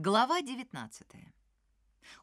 Глава 19.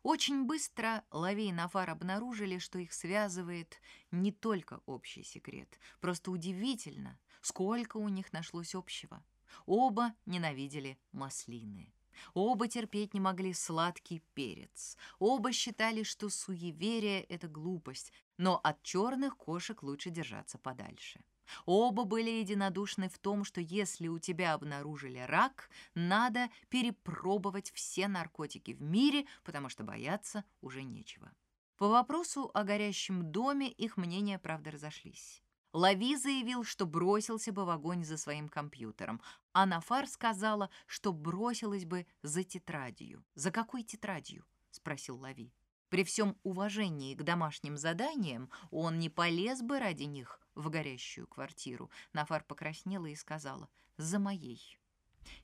Очень быстро Лави и Нафар обнаружили, что их связывает не только общий секрет. Просто удивительно, сколько у них нашлось общего. Оба ненавидели маслины. Оба терпеть не могли сладкий перец. Оба считали, что суеверие — это глупость, но от черных кошек лучше держаться подальше. Оба были единодушны в том, что если у тебя обнаружили рак, надо перепробовать все наркотики в мире, потому что бояться уже нечего. По вопросу о горящем доме их мнения, правда, разошлись. Лави заявил, что бросился бы в огонь за своим компьютером, а Нафар сказала, что бросилась бы за тетрадью. «За какой тетрадью?» — спросил Лави. При всем уважении к домашним заданиям он не полез бы ради них в горящую квартиру. Нафар покраснела и сказала «За моей».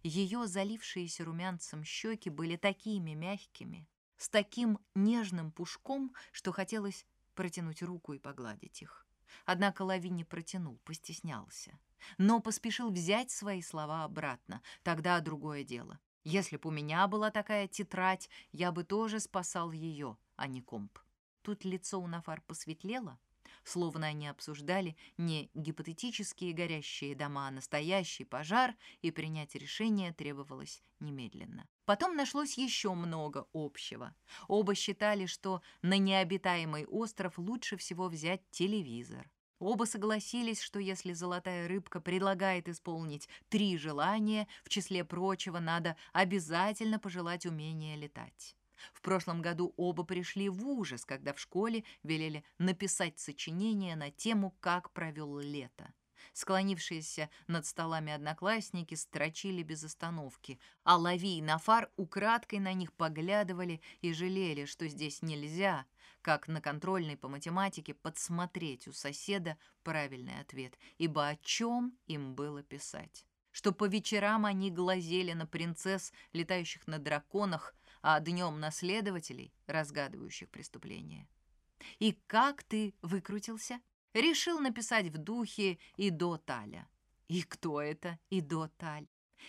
Ее залившиеся румянцем щеки были такими мягкими, с таким нежным пушком, что хотелось протянуть руку и погладить их. Однако Лави не протянул, постеснялся. Но поспешил взять свои слова обратно. Тогда другое дело. Если б у меня была такая тетрадь, я бы тоже спасал ее, а не комп. Тут лицо у Нафар посветлело, словно они обсуждали не гипотетические горящие дома, а настоящий пожар, и принять решение требовалось немедленно. Потом нашлось еще много общего. Оба считали, что на необитаемый остров лучше всего взять телевизор. Оба согласились, что если золотая рыбка предлагает исполнить три желания, в числе прочего надо обязательно пожелать умения летать. В прошлом году оба пришли в ужас, когда в школе велели написать сочинение на тему «Как провел лето». Склонившиеся над столами одноклассники строчили без остановки, а Лави и Нафар украдкой на них поглядывали и жалели, что здесь нельзя, как на контрольной по математике, подсмотреть у соседа правильный ответ, ибо о чем им было писать что по вечерам они глазели на принцесс, летающих на драконах, а днем на следователей, разгадывающих преступления. И как ты выкрутился? Решил написать в духе Идо Таля. И кто это Идо Таль?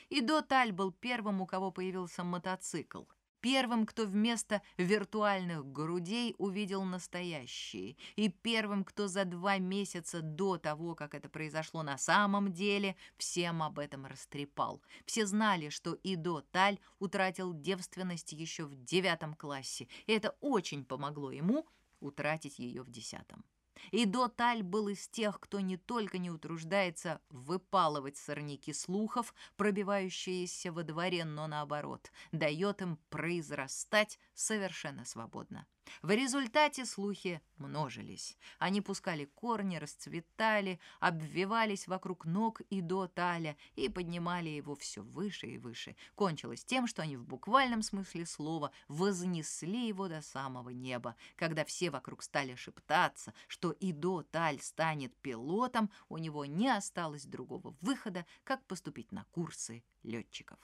Идо Таль был первым, у кого появился мотоцикл — первым, кто вместо виртуальных грудей увидел настоящие, и первым, кто за два месяца до того, как это произошло на самом деле, всем об этом растрепал. Все знали, что Идо Таль утратил девственность еще в девятом классе, и это очень помогло ему утратить ее в десятом. И Доталь был из тех, кто не только не утруждается выпалывать сорняки слухов, пробивающиеся во дворе, но наоборот, дает им произрастать совершенно свободно. В результате слухи множились. Они пускали корни, расцветали, обвивались вокруг ног и до таля и поднимали его все выше и выше. Кончилось тем, что они в буквальном смысле слова вознесли его до самого неба. Когда все вокруг стали шептаться, что и до таль станет пилотом, у него не осталось другого выхода, как поступить на курсы летчиков.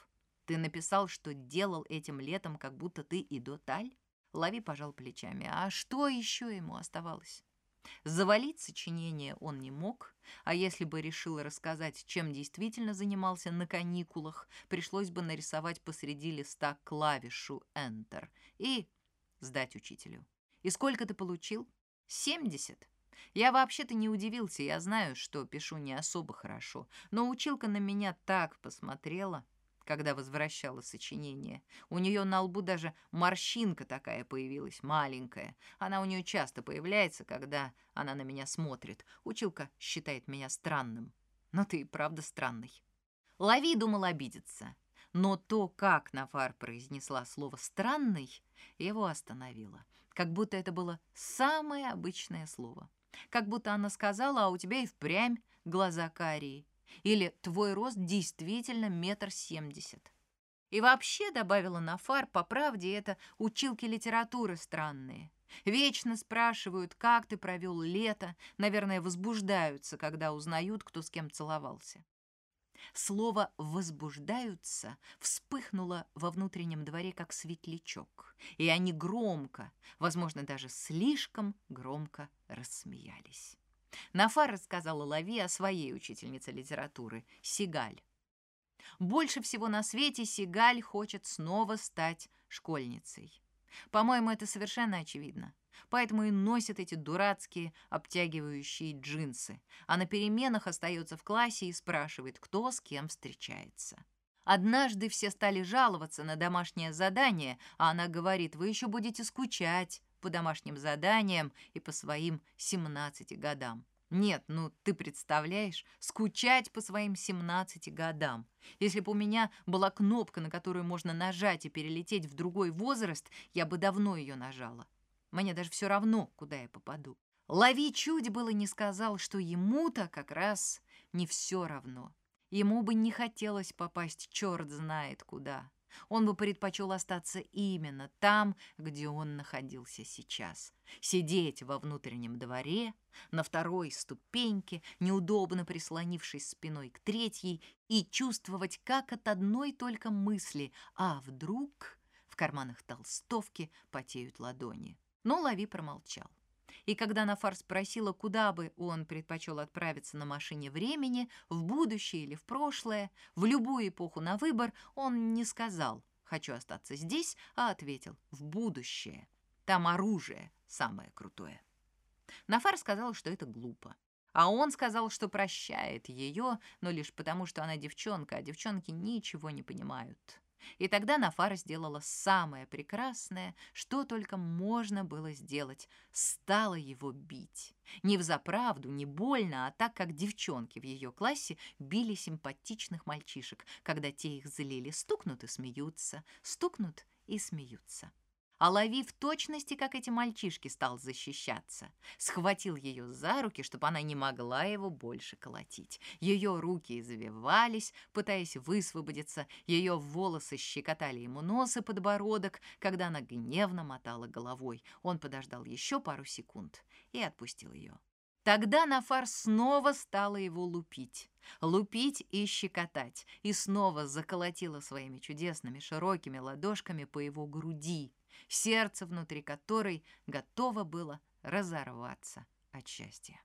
Ты написал, что делал этим летом, как будто ты и до таль? Лави пожал плечами. А что еще ему оставалось? Завалить сочинение он не мог, а если бы решил рассказать, чем действительно занимался на каникулах, пришлось бы нарисовать посреди листа клавишу Enter и сдать учителю. И сколько ты получил? Семьдесят. Я вообще-то не удивился, я знаю, что пишу не особо хорошо, но училка на меня так посмотрела когда возвращала сочинение. У нее на лбу даже морщинка такая появилась, маленькая. Она у нее часто появляется, когда она на меня смотрит. Училка считает меня странным. Но ты и правда странный. Лави думал обидеться. Но то, как Нафар произнесла слово «странный», его остановило. Как будто это было самое обычное слово. Как будто она сказала, а у тебя и впрямь глаза карие. Или твой рост действительно метр семьдесят. И вообще, добавила Нафар, по правде, это училки литературы странные. Вечно спрашивают, как ты провел лето, наверное, возбуждаются, когда узнают, кто с кем целовался. Слово «возбуждаются» вспыхнуло во внутреннем дворе как светлячок, и они громко, возможно, даже слишком громко рассмеялись. Нафар рассказала Лави о своей учительнице литературы, Сигаль. Больше всего на свете Сигаль хочет снова стать школьницей. По-моему, это совершенно очевидно. Поэтому и носит эти дурацкие обтягивающие джинсы, а на переменах остается в классе и спрашивает, кто с кем встречается. Однажды все стали жаловаться на домашнее задание, а она говорит, вы еще будете скучать по домашним заданиям и по своим 17 годам. Нет, ну ты представляешь, скучать по своим 17 годам. Если бы у меня была кнопка, на которую можно нажать и перелететь в другой возраст, я бы давно ее нажала. Мне даже все равно, куда я попаду. Лови чуть было не сказал, что ему-то как раз не все равно. Ему бы не хотелось попасть черт знает куда. Он бы предпочел остаться именно там, где он находился сейчас. Сидеть во внутреннем дворе, на второй ступеньке, неудобно прислонившись спиной к третьей, и чувствовать, как от одной только мысли «а вдруг?» в карманах толстовки потеют ладони. Но Лави промолчал. И когда Нафар спросила, куда бы он предпочел отправиться на машине времени, в будущее или в прошлое, в любую эпоху на выбор, он не сказал «хочу остаться здесь», а ответил «в будущее». Там оружие самое крутое. Нафар сказал, что это глупо. А он сказал, что прощает ее, но лишь потому, что она девчонка, а девчонки ничего не понимают. И тогда Нафара сделала самое прекрасное, что только можно было сделать. Стала его бить. Не взаправду, не больно, а так, как девчонки в ее классе били симпатичных мальчишек, когда те их злили. Стукнут и смеются, стукнут и смеются. А Лави в точности, как эти мальчишки, стал защищаться. Схватил ее за руки, чтобы она не могла его больше колотить. Ее руки извивались, пытаясь высвободиться, ее волосы щекотали ему нос и подбородок, когда она гневно мотала головой. Он подождал еще пару секунд и отпустил ее. Тогда Нафар снова стала его лупить. Лупить и щекотать, и снова заколотила своими чудесными широкими ладошками по его груди, сердце внутри которой готово было разорваться от счастья.